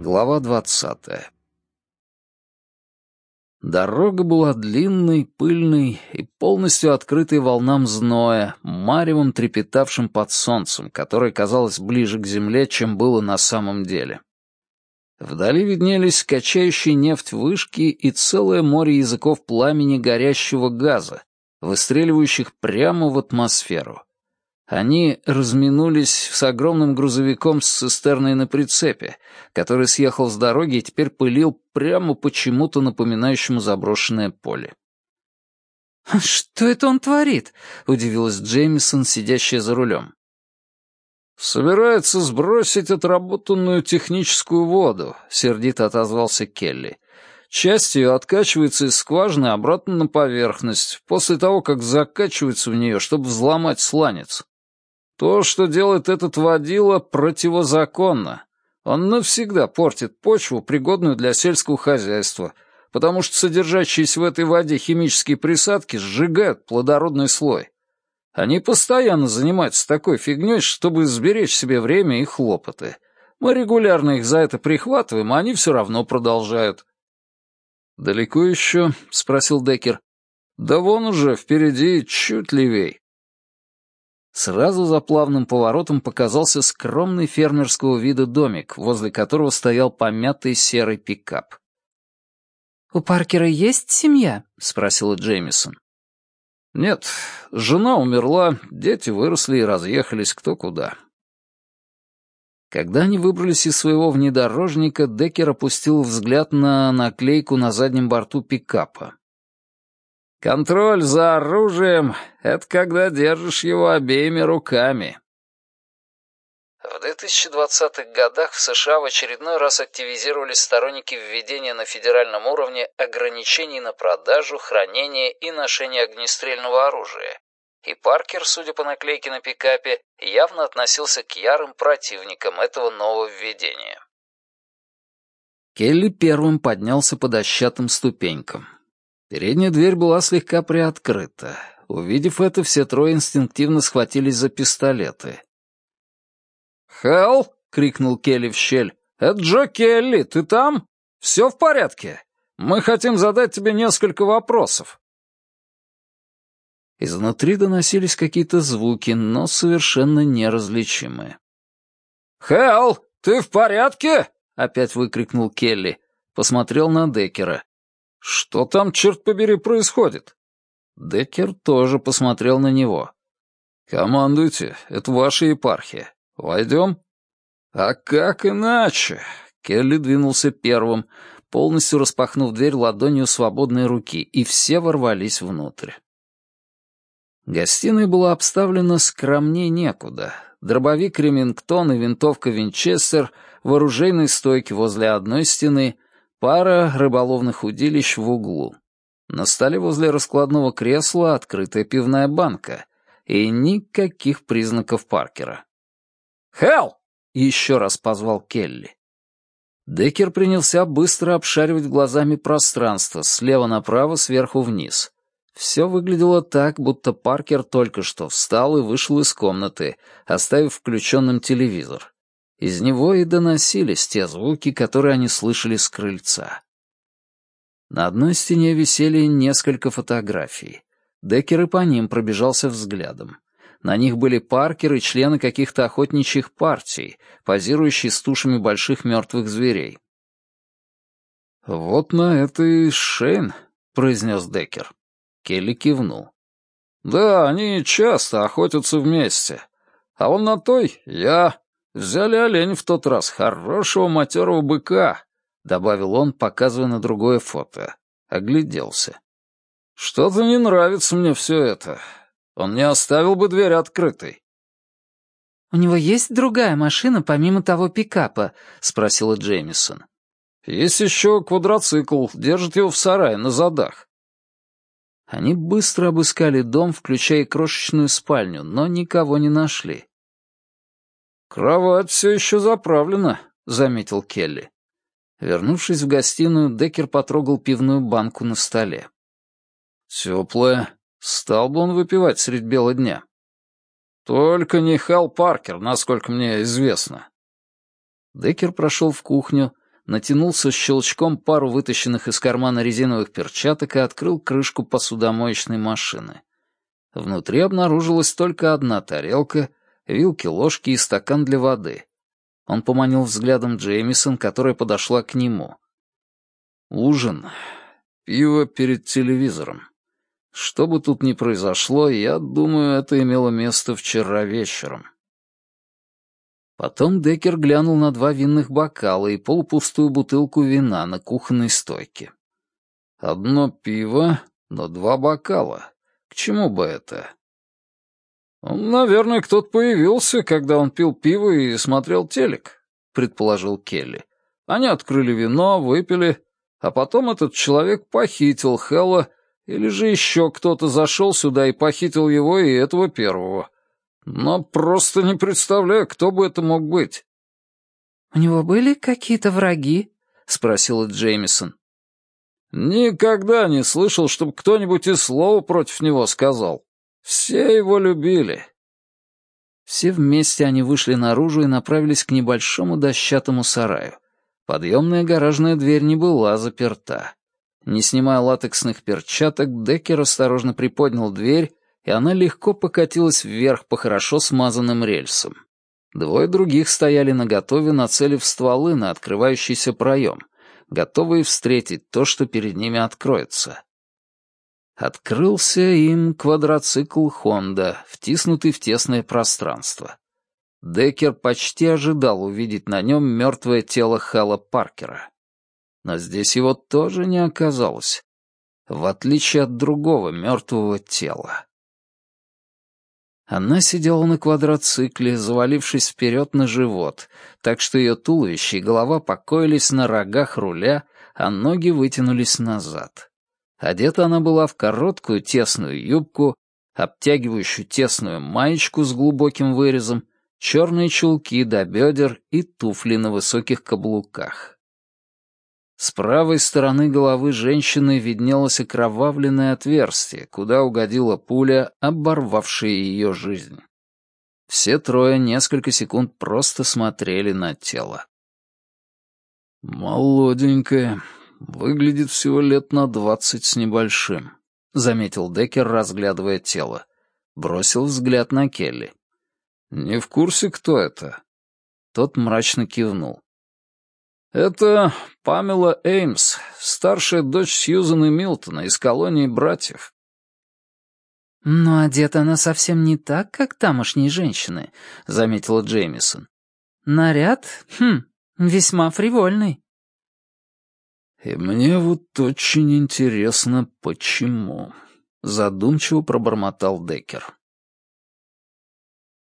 Глава двадцатая. Дорога была длинной, пыльной и полностью открытой волнам зноя, маревом трепетавшим под солнцем, которое казалось ближе к земле, чем было на самом деле. Вдали виднелись качающие нефть вышки и целое море языков пламени горящего газа, выстреливающих прямо в атмосферу. Они разминулись с огромным грузовиком с цистерной на прицепе, который съехал с дороги и теперь пылил прямо почему-то напоминающему заброшенное поле. «Что это он творит?» — удивилась Джеймисон, сидящая за рулем. «Собирается сбросить отработанную техническую воду», — сердито отозвался Келли. «Часть ее откачивается из скважины обратно на поверхность, после того, как закачивается в нее, чтобы взломать сланец. То, что делает этот водила, противозаконно. Он навсегда портит почву, пригодную для сельского хозяйства, потому что содержащиеся в этой воде химические присадки сжигают плодородный слой. Они постоянно занимаются такой фигней, чтобы сберечь себе время и хлопоты. Мы регулярно их за это прихватываем, а они все равно продолжают. «Далеко еще?» — спросил Деккер. «Да вон уже, впереди, чуть левей». Сразу за плавным поворотом показался скромный фермерского вида домик, возле которого стоял помятый серый пикап. «У Паркера есть семья?» — спросила Джеймисон. «Нет, жена умерла, дети выросли и разъехались кто куда». Когда они выбрались из своего внедорожника, Деккер опустил взгляд на наклейку на заднем борту пикапа. Контроль за оружием — это когда держишь его обеими руками. В 2020-х годах в США в очередной раз активизировались сторонники введения на федеральном уровне ограничений на продажу, хранение и ношение огнестрельного оружия. И Паркер, судя по наклейке на пикапе, явно относился к ярым противникам этого нового введения. Келли первым поднялся по дощатым ступенькам. Передняя дверь была слегка приоткрыта. Увидев это, все трое инстинктивно схватились за пистолеты. «Хелл!» — крикнул Келли в щель. «Это Джо Келли, ты там? Все в порядке? Мы хотим задать тебе несколько вопросов». Изнутри доносились какие-то звуки, но совершенно неразличимые. «Хелл, ты в порядке?» — опять выкрикнул Келли. Посмотрел на Деккера. «Что там, черт побери, происходит?» Деккер тоже посмотрел на него. «Командуйте, это ваша епархия. Войдем?» «А как иначе?» Келли двинулся первым, полностью распахнув дверь ладонью свободной руки, и все ворвались внутрь. Гостиная была обставлена скромнее некуда. Дробовик Ремингтон и винтовка Винчестер в оружейной стойке возле одной стены — Пара рыболовных удилищ в углу. На столе возле раскладного кресла открытая пивная банка. И никаких признаков Паркера. «Хелл!» — еще раз позвал Келли. Деккер принялся быстро обшаривать глазами пространство, слева направо, сверху вниз. Все выглядело так, будто Паркер только что встал и вышел из комнаты, оставив включенным телевизор. Из него и доносились те звуки, которые они слышали с крыльца. На одной стене висели несколько фотографий. Деккер и по ним пробежался взглядом. На них были Паркер и члены каких-то охотничьих партий, позирующие с тушами больших мертвых зверей. «Вот на это и Шейн», — произнес Деккер. Келли кивнул. «Да, они часто охотятся вместе. А он на той — я. «Взяли олень в тот раз, хорошего матерого быка», — добавил он, показывая на другое фото. Огляделся. «Что-то не нравится мне все это. Он не оставил бы дверь открытой». «У него есть другая машина, помимо того пикапа?» — спросила Джеймисон. «Есть еще квадроцикл, держит его в сарае на задах». Они быстро обыскали дом, включая крошечную спальню, но никого не нашли. «Кровать все еще заправлена», — заметил Келли. Вернувшись в гостиную, Деккер потрогал пивную банку на столе. «Теплая. Стал бы он выпивать средь бела дня». «Только не Хал Паркер, насколько мне известно». Деккер прошел в кухню, натянул со щелчком пару вытащенных из кармана резиновых перчаток и открыл крышку посудомоечной машины. Внутри обнаружилась только одна тарелка, вилки, ложки и стакан для воды. Он поманил взглядом Джеймисон, которая подошла к нему. «Ужин. Пиво перед телевизором. Что бы тут ни произошло, я думаю, это имело место вчера вечером». Потом Деккер глянул на два винных бокала и полупустую бутылку вина на кухонной стойке. «Одно пиво, но два бокала. К чему бы это?» «Наверное, кто-то появился, когда он пил пиво и смотрел телек», — предположил Келли. «Они открыли вино, выпили, а потом этот человек похитил Хэлла, или же еще кто-то зашел сюда и похитил его и этого первого. Но просто не представляю, кто бы это мог быть». «У него были какие-то враги?» — спросила Джеймисон. «Никогда не слышал, чтобы кто-нибудь и слова против него сказал. Все его любили». Все вместе они вышли наружу и направились к небольшому дощатому сараю. Подъемная гаражная дверь не была заперта. Не снимая латексных перчаток, Деккер осторожно приподнял дверь и она легко покатилась вверх по хорошо смазанным рельсам. Двое других стояли наготове, нацелив стволы на открывающийся проем, готовые встретить то, что перед ними откроется. Открылся им квадроцикл «Хонда», втиснутый в тесное пространство. Деккер почти ожидал увидеть на нем мертвое тело Хэлла Паркера. Но здесь его тоже не оказалось, в отличие от другого мертвого тела. Она сидела на квадроцикле, завалившись вперед на живот, так что ее туловище и голова покоились на рогах руля, а ноги вытянулись назад. Одета она была в короткую тесную юбку, обтягивающую тесную маечку с глубоким вырезом, черные чулки до бедер и туфли на высоких каблуках. С правой стороны головы женщины виднелось окровавленное отверстие, куда угодила пуля, оборвавшая ее жизнь. Все трое несколько секунд просто смотрели на тело. «Молоденькая, выглядит всего лет на двадцать с небольшим», — заметил Деккер, разглядывая тело. Бросил взгляд на Келли. «Не в курсе, кто это?» Тот мрачно кивнул. Это Памела Эймс, старшая дочь Сьюзан и Милтона из колонии братьев. «Но одета она совсем не так, как тамошние женщины», — заметила Джеймисон. «Наряд, хм, весьма фривольный». «И мне вот очень интересно, почему», — задумчиво пробормотал Деккер.